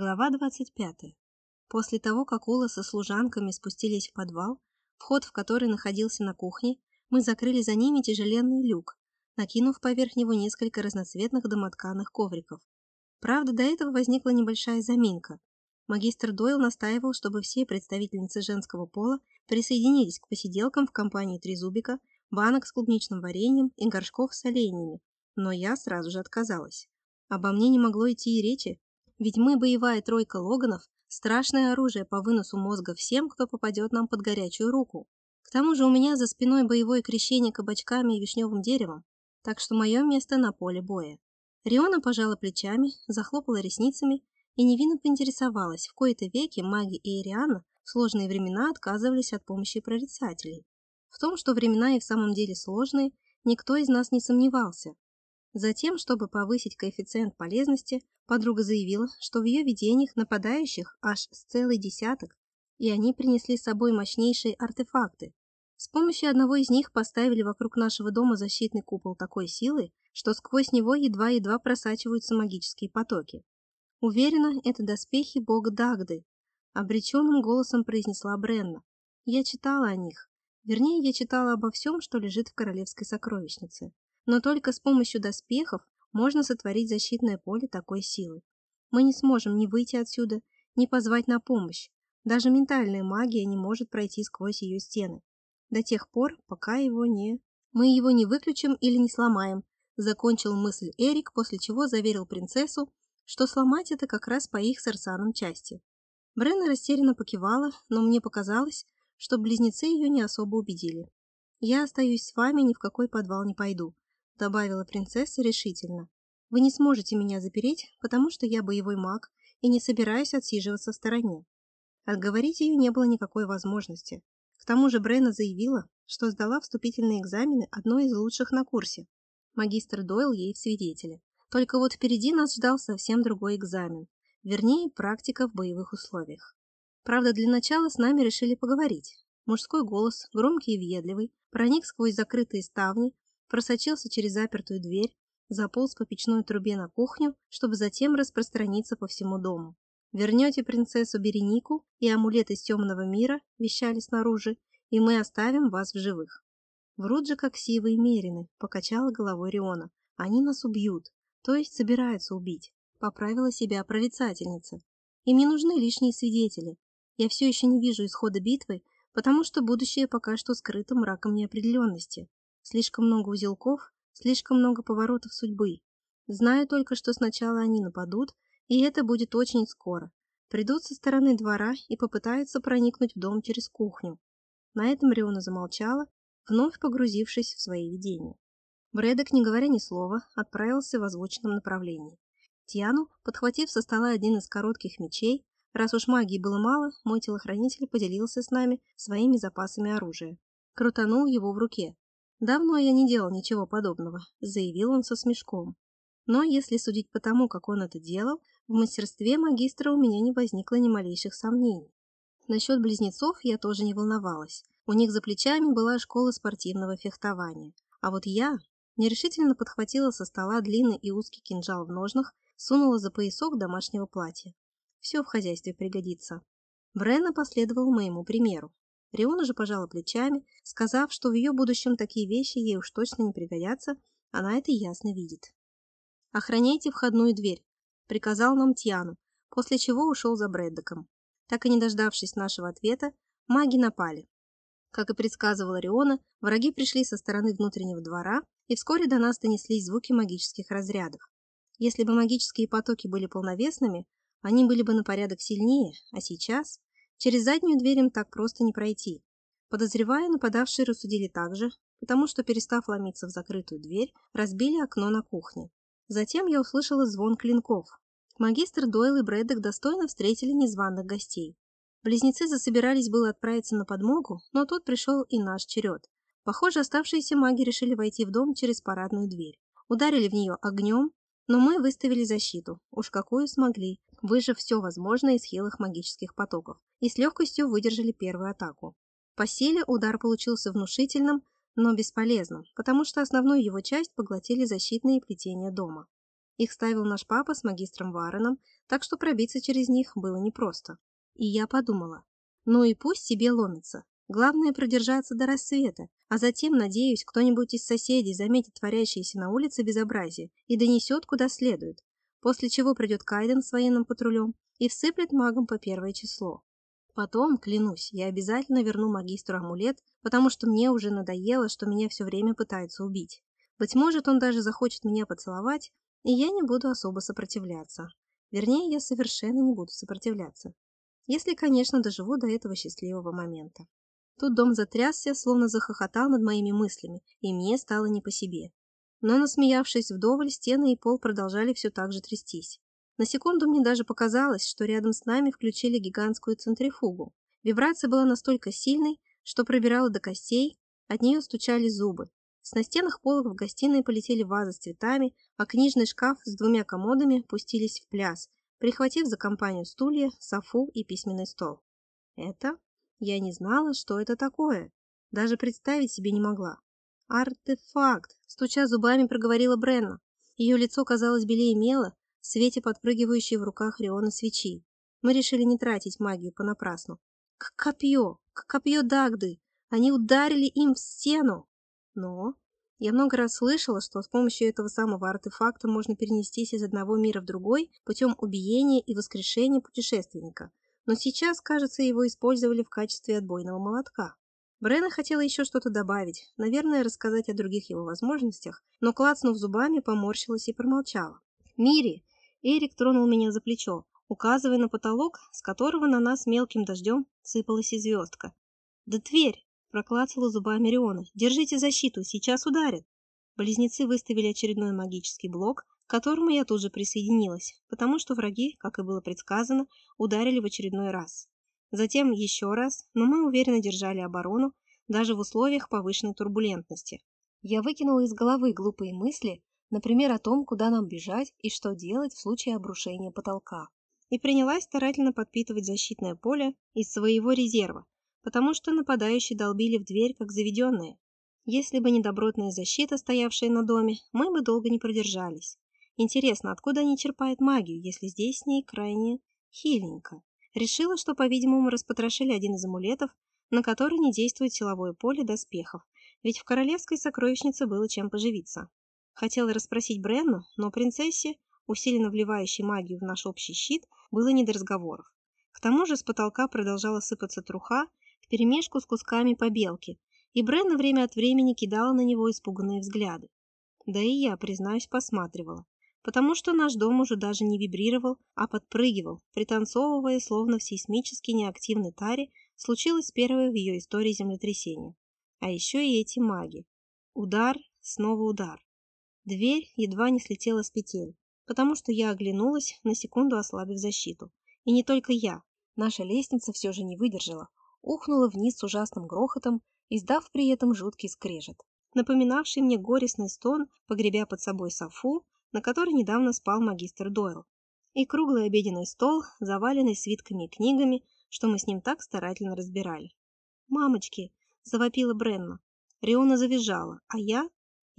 Глава 25. После того, как Ула со служанками спустились в подвал, вход в который находился на кухне, мы закрыли за ними тяжеленный люк, накинув поверх него несколько разноцветных домотканых ковриков. Правда, до этого возникла небольшая заминка. Магистр Дойл настаивал, чтобы все представительницы женского пола присоединились к посиделкам в компании Трезубика, банок с клубничным вареньем и горшков с оленями, но я сразу же отказалась. Обо мне не могло идти и речи, ведь мы боевая тройка Логанов, страшное оружие по выносу мозга всем, кто попадет нам под горячую руку. К тому же у меня за спиной боевое крещение кабачками и вишневым деревом, так что мое место на поле боя. Риона пожала плечами, захлопала ресницами и невинно поинтересовалась, в кои-то веки маги и Ириана в сложные времена отказывались от помощи прорицателей. В том, что времена и в самом деле сложные, никто из нас не сомневался, Затем, чтобы повысить коэффициент полезности, подруга заявила, что в ее видениях нападающих аж с целый десяток, и они принесли с собой мощнейшие артефакты. С помощью одного из них поставили вокруг нашего дома защитный купол такой силы, что сквозь него едва-едва просачиваются магические потоки. Уверена, это доспехи бога Дагды, обреченным голосом произнесла Бренна. Я читала о них. Вернее, я читала обо всем, что лежит в королевской сокровищнице. Но только с помощью доспехов можно сотворить защитное поле такой силы. Мы не сможем ни выйти отсюда, ни позвать на помощь. Даже ментальная магия не может пройти сквозь ее стены. До тех пор, пока его не... Мы его не выключим или не сломаем, закончил мысль Эрик, после чего заверил принцессу, что сломать это как раз по их с Арсаном части. Бренна растерянно покивала, но мне показалось, что близнецы ее не особо убедили. «Я остаюсь с вами, ни в какой подвал не пойду добавила принцесса решительно. Вы не сможете меня запереть, потому что я боевой маг и не собираюсь отсиживаться в стороне. Отговорить ее не было никакой возможности. К тому же Брена заявила, что сдала вступительные экзамены одной из лучших на курсе. Магистр Дойл ей в свидетели. Только вот впереди нас ждал совсем другой экзамен, вернее, практика в боевых условиях. Правда, для начала с нами решили поговорить. Мужской голос, громкий и въедливый, проник сквозь закрытые ставни, просочился через запертую дверь, заполз по печной трубе на кухню, чтобы затем распространиться по всему дому. «Вернете принцессу Беренику и амулет из темного мира», – вещали снаружи, – «и мы оставим вас в живых». «Врут же, как сивые мерины», – покачала головой Риона. «Они нас убьют, то есть собираются убить», – поправила себя прорицательница. «Им не нужны лишние свидетели. Я все еще не вижу исхода битвы, потому что будущее пока что скрыто мраком неопределенности. Слишком много узелков, слишком много поворотов судьбы. Знаю только, что сначала они нападут, и это будет очень скоро. Придут со стороны двора и попытаются проникнуть в дом через кухню. На этом Риона замолчала, вновь погрузившись в свои видения. Брэдок, не говоря ни слова, отправился в озвученном направлении. Тиану, подхватив со стола один из коротких мечей, раз уж магии было мало, мой телохранитель поделился с нами своими запасами оружия. Крутанул его в руке, «Давно я не делал ничего подобного», — заявил он со смешком. Но если судить по тому, как он это делал, в мастерстве магистра у меня не возникло ни малейших сомнений. Насчет близнецов я тоже не волновалась. У них за плечами была школа спортивного фехтования. А вот я нерешительно подхватила со стола длинный и узкий кинжал в ножнах, сунула за поясок домашнего платья. Все в хозяйстве пригодится. Брена последовал моему примеру. Риона же пожала плечами, сказав, что в ее будущем такие вещи ей уж точно не пригодятся, она это ясно видит. «Охраняйте входную дверь», — приказал нам Тьяну, после чего ушел за Брэддоком. Так и не дождавшись нашего ответа, маги напали. Как и предсказывала Риона, враги пришли со стороны внутреннего двора, и вскоре до нас донеслись звуки магических разрядов. Если бы магические потоки были полновесными, они были бы на порядок сильнее, а сейчас... Через заднюю дверь им так просто не пройти. Подозревая, нападавшие рассудили так же, потому что, перестав ломиться в закрытую дверь, разбили окно на кухне. Затем я услышала звон клинков. Магистр Дойл и Брэддок достойно встретили незваных гостей. Близнецы засобирались было отправиться на подмогу, но тут пришел и наш черед. Похоже, оставшиеся маги решили войти в дом через парадную дверь. Ударили в нее огнем, но мы выставили защиту, уж какую смогли, выжив все возможное из хилых магических потоков, и с легкостью выдержали первую атаку. По силе удар получился внушительным, но бесполезным, потому что основную его часть поглотили защитные плетения дома. Их ставил наш папа с магистром Вареном, так что пробиться через них было непросто. И я подумала, ну и пусть себе ломится. Главное продержаться до рассвета, а затем, надеюсь, кто-нибудь из соседей заметит творящееся на улице безобразие и донесет куда следует, после чего придет Кайден с военным патрулем и всыплет магом по первое число. Потом, клянусь, я обязательно верну магистру амулет, потому что мне уже надоело, что меня все время пытаются убить. Быть может, он даже захочет меня поцеловать, и я не буду особо сопротивляться. Вернее, я совершенно не буду сопротивляться. Если, конечно, доживу до этого счастливого момента. Тут дом затрясся, словно захохотал над моими мыслями, и мне стало не по себе. Но, насмеявшись вдоволь, стены и пол продолжали все так же трястись. На секунду мне даже показалось, что рядом с нами включили гигантскую центрифугу. Вибрация была настолько сильной, что пробирала до костей, от нее стучали зубы. С настенных полок в гостиной полетели вазы с цветами, а книжный шкаф с двумя комодами пустились в пляс, прихватив за компанию стулья, софу и письменный стол. Это я не знала, что это такое. Даже представить себе не могла. «Артефакт!» – стуча зубами, проговорила Бренна. Ее лицо казалось белее мела свете подпрыгивающей в руках Риона свечи. Мы решили не тратить магию понапрасну. К копье! К копье Дагды! Они ударили им в стену! Но я много раз слышала, что с помощью этого самого артефакта можно перенестись из одного мира в другой путем убиения и воскрешения путешественника – но сейчас, кажется, его использовали в качестве отбойного молотка. Брена хотела еще что-то добавить, наверное, рассказать о других его возможностях, но, клацнув зубами, поморщилась и промолчала. «Мири!» Эрик тронул меня за плечо, указывая на потолок, с которого на нас мелким дождем сыпалась и звездка. «Да дверь!» – проклацала зубами Риона. «Держите защиту, сейчас ударит!» Близнецы выставили очередной магический блок, к которому я тут же присоединилась, потому что враги, как и было предсказано, ударили в очередной раз. Затем еще раз, но мы уверенно держали оборону, даже в условиях повышенной турбулентности. Я выкинула из головы глупые мысли, например, о том, куда нам бежать и что делать в случае обрушения потолка. И принялась старательно подпитывать защитное поле из своего резерва, потому что нападающие долбили в дверь, как заведенные. Если бы не добротная защита, стоявшая на доме, мы бы долго не продержались. Интересно, откуда они черпают магию, если здесь с ней крайне хиленько? Решила, что, по-видимому, распотрошили один из амулетов, на который не действует силовое поле доспехов, ведь в королевской сокровищнице было чем поживиться. Хотела расспросить Бренну, но принцессе, усиленно вливающей магию в наш общий щит, было не до разговоров. К тому же с потолка продолжала сыпаться труха вперемешку с кусками побелки, и Бренна время от времени кидала на него испуганные взгляды. Да и я, признаюсь, посматривала потому что наш дом уже даже не вибрировал, а подпрыгивал, пританцовывая, словно в сейсмически неактивной таре, случилось первое в ее истории землетрясение. А еще и эти маги. Удар, снова удар. Дверь едва не слетела с петель, потому что я оглянулась, на секунду ослабив защиту. И не только я. Наша лестница все же не выдержала, ухнула вниз с ужасным грохотом, издав при этом жуткий скрежет, напоминавший мне горестный стон, погребя под собой Софу, на которой недавно спал магистр Дойл, и круглый обеденный стол, заваленный свитками и книгами, что мы с ним так старательно разбирали. «Мамочки!» – завопила Бренна. Риона завизжала, а я...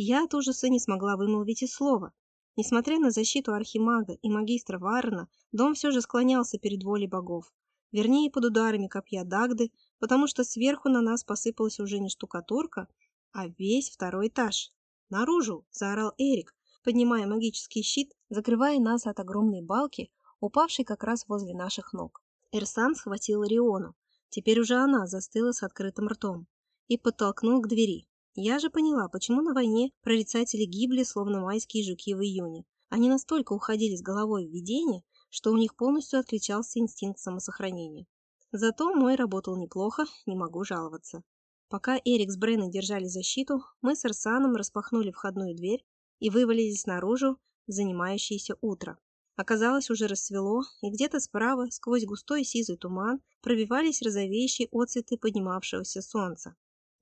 Я от ужаса не смогла вымолвить и слова. Несмотря на защиту архимага и магистра Варна, дом все же склонялся перед волей богов. Вернее, под ударами копья Дагды, потому что сверху на нас посыпалась уже не штукатурка, а весь второй этаж. «Наружу!» – заорал Эрик, поднимая магический щит, закрывая нас от огромной балки, упавшей как раз возле наших ног. Эрсан схватил Риону. Теперь уже она застыла с открытым ртом и подтолкнул к двери. Я же поняла, почему на войне прорицатели гибли, словно майские жуки в июне. Они настолько уходили с головой в видение, что у них полностью отключался инстинкт самосохранения. Зато мой работал неплохо, не могу жаловаться. Пока Эрик с Бренной держали защиту, мы с Арсаном распахнули входную дверь и вывалились наружу в занимающееся утро. Оказалось, уже рассвело, и где-то справа, сквозь густой сизый туман, пробивались розовеющие отцветы поднимавшегося солнца.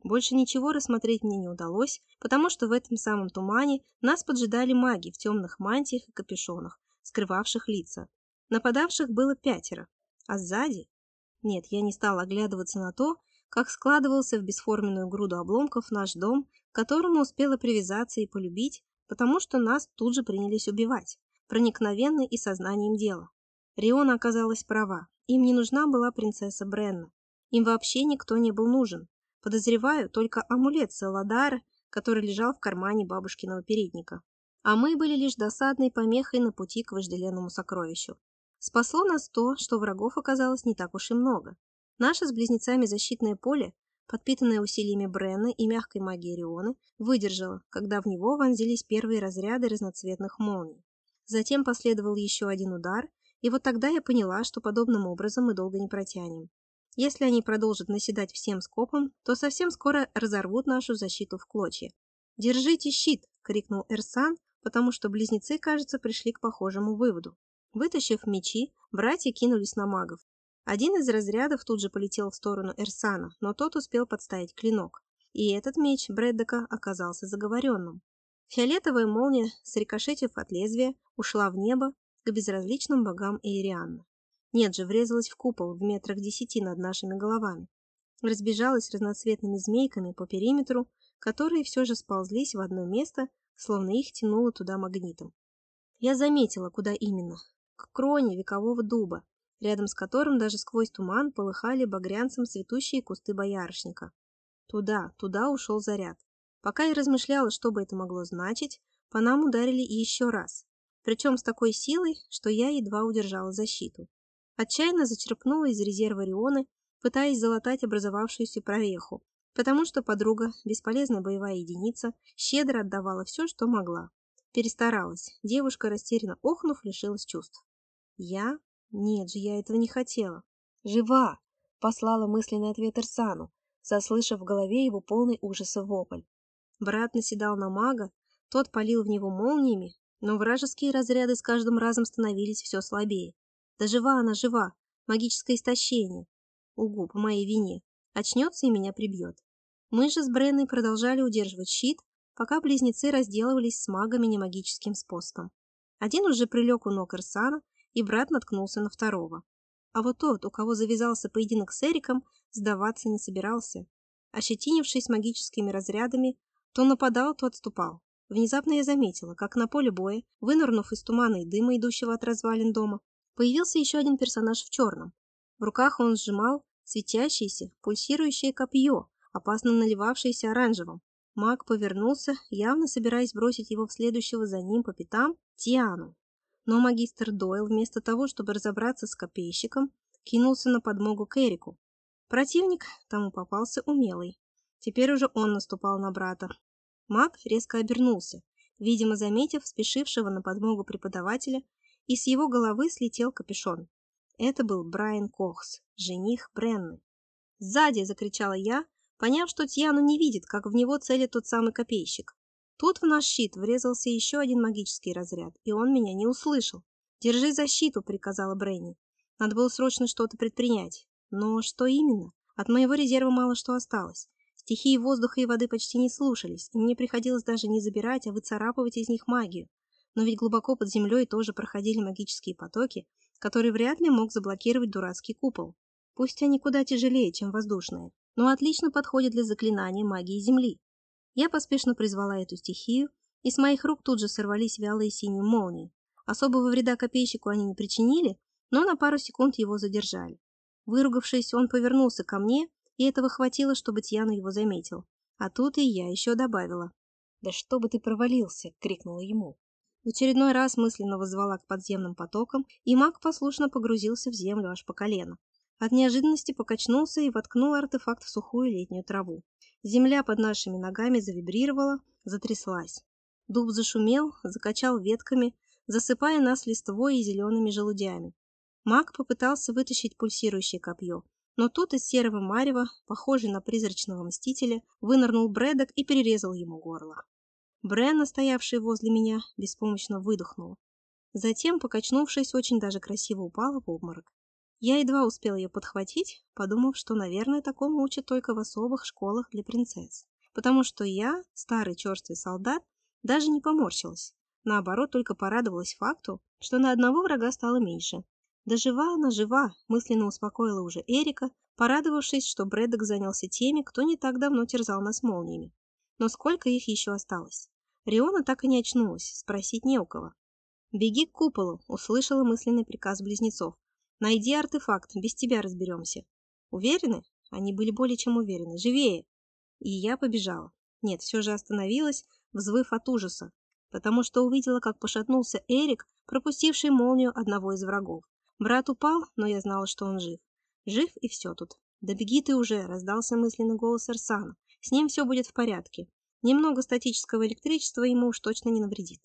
Больше ничего рассмотреть мне не удалось, потому что в этом самом тумане нас поджидали маги в темных мантиях и капюшонах, скрывавших лица. Нападавших было пятеро, а сзади... Нет, я не стала оглядываться на то, как складывался в бесформенную груду обломков наш дом, к которому успела привязаться и полюбить, потому что нас тут же принялись убивать. проникновенной и сознанием дела. Риона оказалась права. Им не нужна была принцесса Бренна. Им вообще никто не был нужен. Подозреваю, только амулет Саладара, который лежал в кармане бабушкиного передника. А мы были лишь досадной помехой на пути к вожделенному сокровищу. Спасло нас то, что врагов оказалось не так уж и много. Наше с близнецами защитное поле, подпитанное усилиями Бренны и мягкой магией Рионы, выдержало, когда в него вонзились первые разряды разноцветных молний. Затем последовал еще один удар, и вот тогда я поняла, что подобным образом мы долго не протянем. Если они продолжат наседать всем скопом, то совсем скоро разорвут нашу защиту в клочья. «Держите щит!» — крикнул Эрсан, потому что близнецы, кажется, пришли к похожему выводу. Вытащив мечи, братья кинулись на магов. Один из разрядов тут же полетел в сторону Эрсана, но тот успел подставить клинок. И этот меч Брэддека оказался заговоренным. Фиолетовая молния, срикошетив от лезвия, ушла в небо к безразличным богам Эйрианна. Нет же, врезалась в купол в метрах десяти над нашими головами. Разбежалась разноцветными змейками по периметру, которые все же сползлись в одно место, словно их тянуло туда магнитом. Я заметила, куда именно к кроне векового дуба, рядом с которым даже сквозь туман полыхали багрянцем цветущие кусты боярышника. Туда, туда ушел заряд. Пока я размышляла, что бы это могло значить, по нам ударили еще раз. Причем с такой силой, что я едва удержала защиту. Отчаянно зачерпнула из резерва Рионы, пытаясь залатать образовавшуюся прореху, потому что подруга, бесполезная боевая единица, щедро отдавала все, что могла. Перестаралась. Девушка, растерянно охнув, лишилась чувств. Я? Нет же, я этого не хотела. Жива! Послала мысленный ответ Ирсану, заслышав в голове его полный ужаса вопль. Брат наседал на мага, тот палил в него молниями, но вражеские разряды с каждым разом становились все слабее. Да жива она, жива! Магическое истощение. Угу, по моей вине. Очнется и меня прибьет. Мы же с Бренной продолжали удерживать щит, пока близнецы разделывались с магами немагическим способом. Один уже прилег у ног Ирсана, и брат наткнулся на второго. А вот тот, у кого завязался поединок с Эриком, сдаваться не собирался. Ощетинившись магическими разрядами, то нападал, то отступал. Внезапно я заметила, как на поле боя, вынырнув из тумана и дыма, идущего от развалин дома, появился еще один персонаж в черном. В руках он сжимал светящееся, пульсирующее копье, опасно наливавшееся оранжевым. Маг повернулся, явно собираясь бросить его в следующего за ним по пятам Тиану. Но магистр Дойл, вместо того, чтобы разобраться с копейщиком, кинулся на подмогу к Эрику. Противник тому попался умелый. Теперь уже он наступал на брата. Маг резко обернулся, видимо, заметив спешившего на подмогу преподавателя, и с его головы слетел капюшон. Это был Брайан Кохс, жених Бренны. «Сзади!» — закричала я, поняв, что Тьяну не видит, как в него целит тот самый копейщик. Тут в наш щит врезался еще один магический разряд, и он меня не услышал. «Держи защиту», — приказала Бренни. Надо было срочно что-то предпринять. Но что именно? От моего резерва мало что осталось. Стихии воздуха и воды почти не слушались, и мне приходилось даже не забирать, а выцарапывать из них магию. Но ведь глубоко под землей тоже проходили магические потоки, которые вряд ли мог заблокировать дурацкий купол. Пусть они куда тяжелее, чем воздушные, но отлично подходят для заклинания магии Земли. Я поспешно призвала эту стихию, и с моих рук тут же сорвались вялые синие молнии. Особого вреда копейщику они не причинили, но на пару секунд его задержали. Выругавшись, он повернулся ко мне, и этого хватило, чтобы Тьяну его заметил. А тут и я еще добавила. «Да что бы ты провалился!» — крикнула ему. В очередной раз мысленно возвала к подземным потокам, и маг послушно погрузился в землю аж по колено. От неожиданности покачнулся и воткнул артефакт в сухую летнюю траву. Земля под нашими ногами завибрировала, затряслась. Дуб зашумел, закачал ветками, засыпая нас листвой и зелеными желудями. Маг попытался вытащить пульсирующее копье, но тут из серого марева, похожий на призрачного мстителя, вынырнул Брэдок и перерезал ему горло. Бренна, стоявшая возле меня, беспомощно выдохнула. Затем, покачнувшись, очень даже красиво упала в обморок. Я едва успел ее подхватить, подумав, что, наверное, такому учат только в особых школах для принцесс. Потому что я, старый черствый солдат, даже не поморщилась. Наоборот, только порадовалась факту, что на одного врага стало меньше. Да жива она, жива, мысленно успокоила уже Эрика, порадовавшись, что Брэддок занялся теми, кто не так давно терзал нас молниями. Но сколько их еще осталось? Риона так и не очнулась, спросить не у кого. «Беги к куполу», — услышала мысленный приказ близнецов. «Найди артефакт, без тебя разберемся». «Уверены?» Они были более чем уверены. «Живее!» И я побежала. Нет, все же остановилась, взвыв от ужаса, потому что увидела, как пошатнулся Эрик, пропустивший молнию одного из врагов. Брат упал, но я знала, что он жив. Жив и все тут. «Да беги ты уже!» — раздался мысленный голос Арсана. «С ним все будет в порядке. Немного статического электричества ему уж точно не навредит».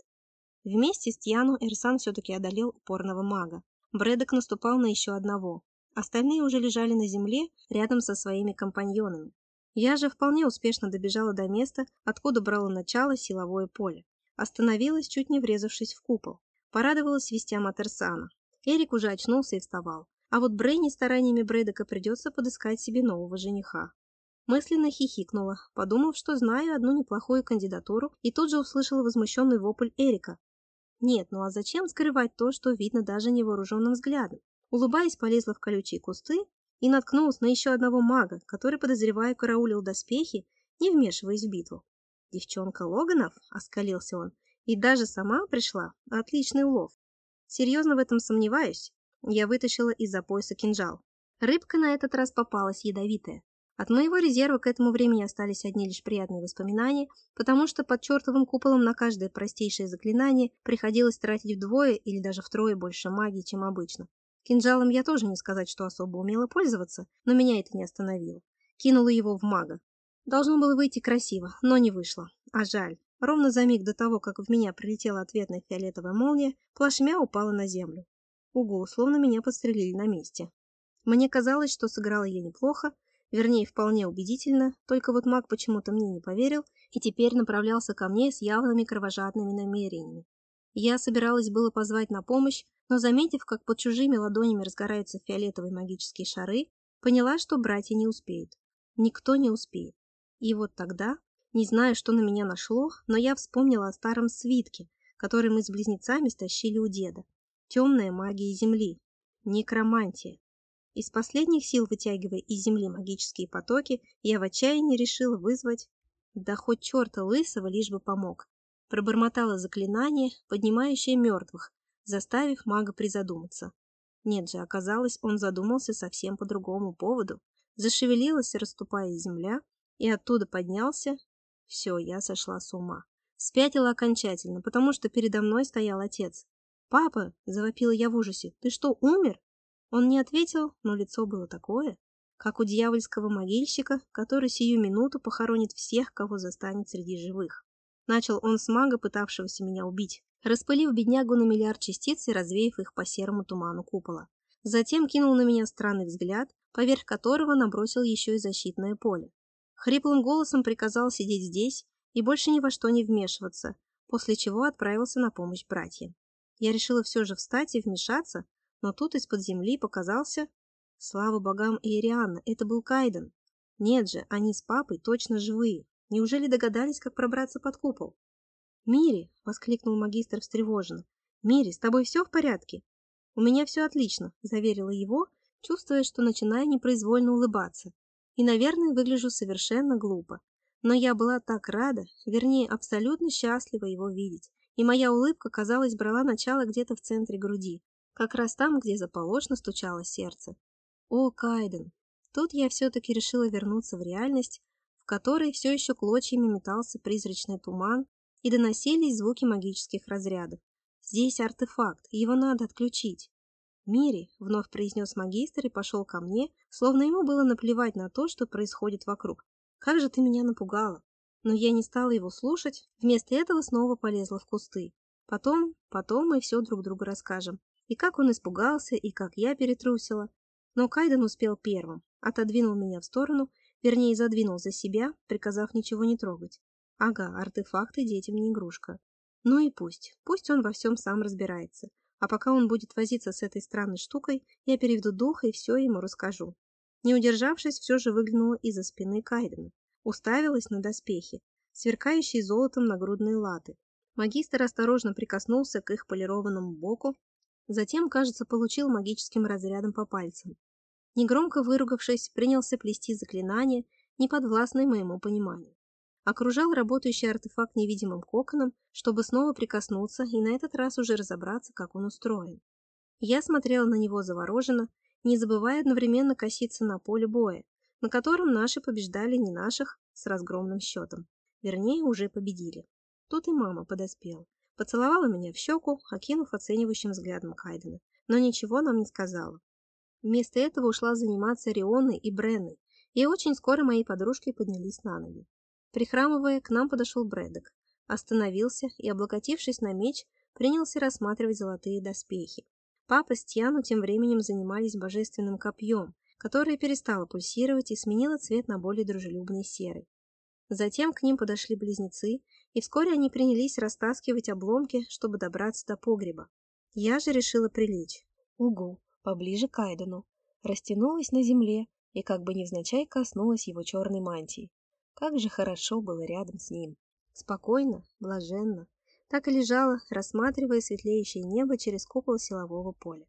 Вместе с Тьяну Эрсан все-таки одолел упорного мага. Брэдок наступал на еще одного. Остальные уже лежали на земле рядом со своими компаньонами. Я же вполне успешно добежала до места, откуда брало начало силовое поле. Остановилась, чуть не врезавшись в купол. Порадовалась вестям от Эрсана. Эрик уже очнулся и вставал. А вот Брейни стараниями Брэдека придется подыскать себе нового жениха. Мысленно хихикнула, подумав, что знаю одну неплохую кандидатуру, и тут же услышала возмущенный вопль Эрика. Нет, ну а зачем скрывать то, что видно даже невооруженным взглядом? Улыбаясь, полезла в колючие кусты и наткнулась на еще одного мага, который, подозревая, караулил доспехи, не вмешиваясь в битву. «Девчонка Логанов?» — оскалился он. «И даже сама пришла? Отличный улов. Серьезно в этом сомневаюсь. Я вытащила из-за пояса кинжал. Рыбка на этот раз попалась ядовитая. От моего резерва к этому времени остались одни лишь приятные воспоминания, потому что под чертовым куполом на каждое простейшее заклинание приходилось тратить вдвое или даже втрое больше магии, чем обычно. Кинжалом я тоже не сказать, что особо умела пользоваться, но меня это не остановило. Кинула его в мага. Должно было выйти красиво, но не вышло. А жаль. Ровно за миг до того, как в меня прилетела ответная фиолетовая молния, плашмя упала на землю. Угу, словно меня подстрелили на месте. Мне казалось, что сыграла я неплохо, вернее, вполне убедительно, только вот маг почему-то мне не поверил и теперь направлялся ко мне с явными кровожадными намерениями. Я собиралась было позвать на помощь, но, заметив, как под чужими ладонями разгораются фиолетовые магические шары, поняла, что братья не успеют. Никто не успеет. И вот тогда, не знаю, что на меня нашло, но я вспомнила о старом свитке, который мы с близнецами стащили у деда. Темная магия Земли. Некромантия. Из последних сил вытягивая из Земли магические потоки, я в отчаянии решила вызвать... Да хоть черта лысого, лишь бы помог. Пробормотала заклинание, поднимающее мертвых, заставив мага призадуматься. Нет же, оказалось, он задумался совсем по другому поводу. Зашевелилась, расступая земля, и оттуда поднялся. Все, я сошла с ума. Спятила окончательно, потому что передо мной стоял отец. «Папа!» – завопила я в ужасе. «Ты что, умер?» Он не ответил, но лицо было такое, как у дьявольского могильщика, который сию минуту похоронит всех, кого застанет среди живых. Начал он с мага, пытавшегося меня убить, распылив беднягу на миллиард частиц и развеяв их по серому туману купола. Затем кинул на меня странный взгляд, поверх которого набросил еще и защитное поле. Хриплым голосом приказал сидеть здесь и больше ни во что не вмешиваться, после чего отправился на помощь братьям. Я решила все же встать и вмешаться, но тут из-под земли показался... Слава богам Иерианна, это был Кайден. Нет же, они с папой точно живые. Неужели догадались, как пробраться под купол? «Мири!» — воскликнул магистр встревоженно. «Мири, с тобой все в порядке?» «У меня все отлично», — заверила его, чувствуя, что начинаю непроизвольно улыбаться. И, наверное, выгляжу совершенно глупо. Но я была так рада, вернее, абсолютно счастлива его видеть и моя улыбка, казалось, брала начало где-то в центре груди, как раз там, где заполошно стучало сердце. О, Кайден! Тут я все-таки решила вернуться в реальность, в которой все еще клочьями метался призрачный туман и доносились звуки магических разрядов. Здесь артефакт, его надо отключить. «Мири», — вновь произнес магистр и пошел ко мне, словно ему было наплевать на то, что происходит вокруг. «Как же ты меня напугала!» Но я не стала его слушать, вместо этого снова полезла в кусты. Потом, потом мы все друг другу расскажем. И как он испугался, и как я перетрусила. Но Кайден успел первым, отодвинул меня в сторону, вернее, задвинул за себя, приказав ничего не трогать. Ага, артефакты детям не игрушка. Ну и пусть, пусть он во всем сам разбирается. А пока он будет возиться с этой странной штукой, я переведу дух и все ему расскажу. Не удержавшись, все же выглянула из-за спины Кайдена уставилась на доспехи, сверкающие золотом нагрудные латы. Магистр осторожно прикоснулся к их полированному боку, затем, кажется, получил магическим разрядом по пальцам. Негромко выругавшись, принялся плести заклинание, неподвластное моему пониманию. окружал работающий артефакт невидимым коконом, чтобы снова прикоснуться и на этот раз уже разобраться, как он устроен. Я смотрела на него завороженно, не забывая одновременно коситься на поле боя, на котором наши побеждали не наших с разгромным счетом. Вернее, уже победили. Тут и мама подоспела. Поцеловала меня в щеку, окинув оценивающим взглядом Кайдена, но ничего нам не сказала. Вместо этого ушла заниматься Рионой и Бренной, и очень скоро мои подружки поднялись на ноги. Прихрамывая, к нам подошел Брэдок, остановился и, облокотившись на меч, принялся рассматривать золотые доспехи. Папа с Тьяну тем временем занимались божественным копьем, которое перестало пульсировать и сменило цвет на более дружелюбный серый. Затем к ним подошли близнецы, и вскоре они принялись растаскивать обломки, чтобы добраться до погреба. Я же решила прилечь. Угу, поближе к Айдену. Растянулась на земле и как бы невзначай коснулась его черной мантии. Как же хорошо было рядом с ним. Спокойно, блаженно, так и лежала, рассматривая светлеющее небо через купол силового поля.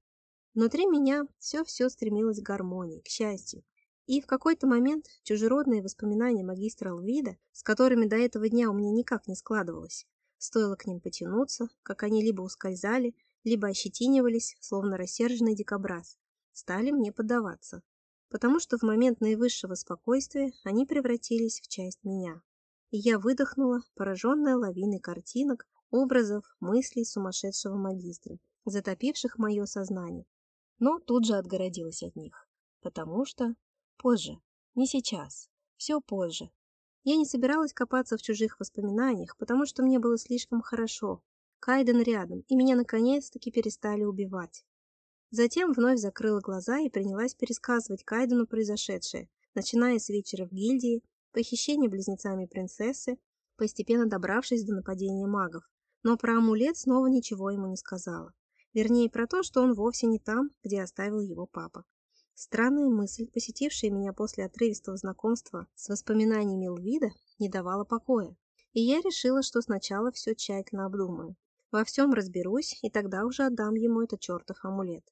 Внутри меня все-все стремилось к гармонии, к счастью. И в какой-то момент чужеродные воспоминания магистра Лвида, с которыми до этого дня у меня никак не складывалось, стоило к ним потянуться, как они либо ускользали, либо ощетинивались, словно рассерженный дикобраз, стали мне поддаваться. Потому что в момент наивысшего спокойствия они превратились в часть меня. И я выдохнула, пораженная лавиной картинок, образов, мыслей сумасшедшего магистра, затопивших мое сознание. Но тут же отгородилась от них, потому что позже, не сейчас, все позже. Я не собиралась копаться в чужих воспоминаниях, потому что мне было слишком хорошо. Кайден рядом, и меня наконец-таки перестали убивать. Затем вновь закрыла глаза и принялась пересказывать Кайдену произошедшее, начиная с вечера в гильдии, похищения близнецами принцессы, постепенно добравшись до нападения магов, но про амулет снова ничего ему не сказала. Вернее, про то, что он вовсе не там, где оставил его папа. Странная мысль, посетившая меня после отрывистого знакомства с воспоминаниями Лвида, не давала покоя. И я решила, что сначала все тщательно обдумаю. Во всем разберусь, и тогда уже отдам ему этот чертов амулет.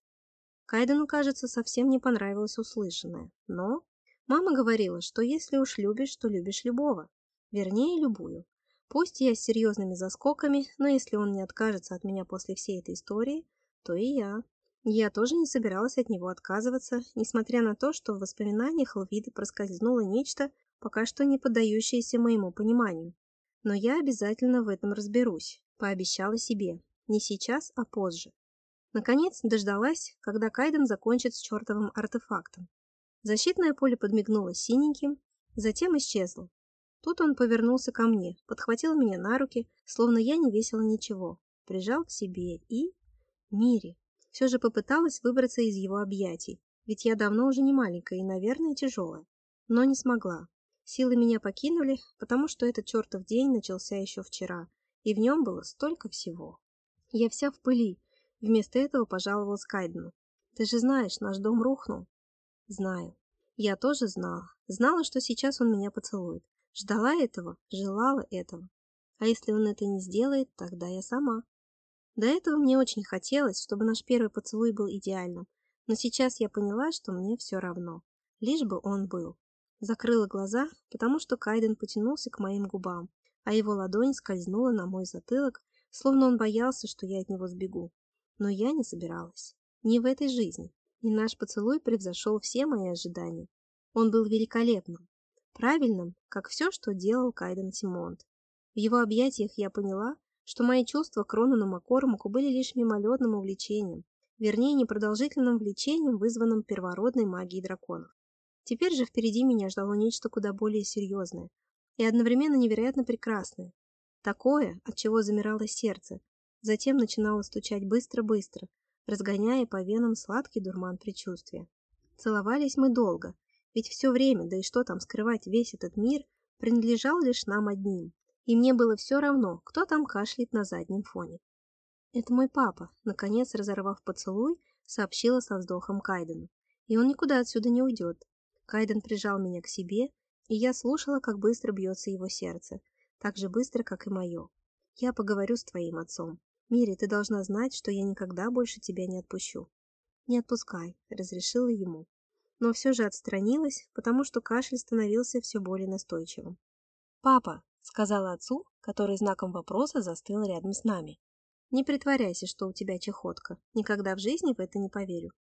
Кайдену, кажется, совсем не понравилось услышанное. Но мама говорила, что если уж любишь, то любишь любого. Вернее, любую. Пусть я с серьезными заскоками, но если он не откажется от меня после всей этой истории, то и я. Я тоже не собиралась от него отказываться, несмотря на то, что в воспоминаниях Лвида проскользнуло нечто, пока что не поддающееся моему пониманию. Но я обязательно в этом разберусь, пообещала себе. Не сейчас, а позже. Наконец дождалась, когда Кайден закончит с чертовым артефактом. Защитное поле подмигнуло синеньким, затем исчезло, Тут он повернулся ко мне, подхватил меня на руки, словно я не весила ничего, прижал к себе и... Мири. Все же попыталась выбраться из его объятий, ведь я давно уже не маленькая и, наверное, тяжелая. Но не смогла. Силы меня покинули, потому что этот чертов день начался еще вчера, и в нем было столько всего. Я вся в пыли. Вместо этого пожаловалась Кайдену. Ты же знаешь, наш дом рухнул. Знаю. Я тоже знала. Знала, что сейчас он меня поцелует. Ждала этого, желала этого. А если он это не сделает, тогда я сама. До этого мне очень хотелось, чтобы наш первый поцелуй был идеальным, но сейчас я поняла, что мне все равно, лишь бы он был. Закрыла глаза, потому что Кайден потянулся к моим губам, а его ладонь скользнула на мой затылок, словно он боялся, что я от него сбегу. Но я не собиралась. Не в этой жизни. И наш поцелуй превзошел все мои ожидания. Он был великолепным, правильным, как все, что делал Кайден Симонт. В его объятиях я поняла, что мои чувства к Ронану Маккормаку были лишь мимолетным увлечением, вернее, непродолжительным влечением, вызванным первородной магией драконов. Теперь же впереди меня ждало нечто куда более серьезное и одновременно невероятно прекрасное. Такое, от чего замирало сердце, затем начинало стучать быстро-быстро, разгоняя по венам сладкий дурман предчувствия. Целовались мы долго, ведь все время, да и что там скрывать, весь этот мир принадлежал лишь нам одним. И мне было все равно, кто там кашляет на заднем фоне. «Это мой папа», — наконец, разорвав поцелуй, сообщила со вздохом Кайдену. «И он никуда отсюда не уйдет». Кайден прижал меня к себе, и я слушала, как быстро бьется его сердце, так же быстро, как и мое. «Я поговорю с твоим отцом. Мири, ты должна знать, что я никогда больше тебя не отпущу». «Не отпускай», — разрешила ему но все же отстранилась, потому что кашель становился все более настойчивым. «Папа!» Сказала отцу, который знаком вопроса застыл рядом с нами. Не притворяйся, что у тебя чехотка. Никогда в жизни в это не поверю.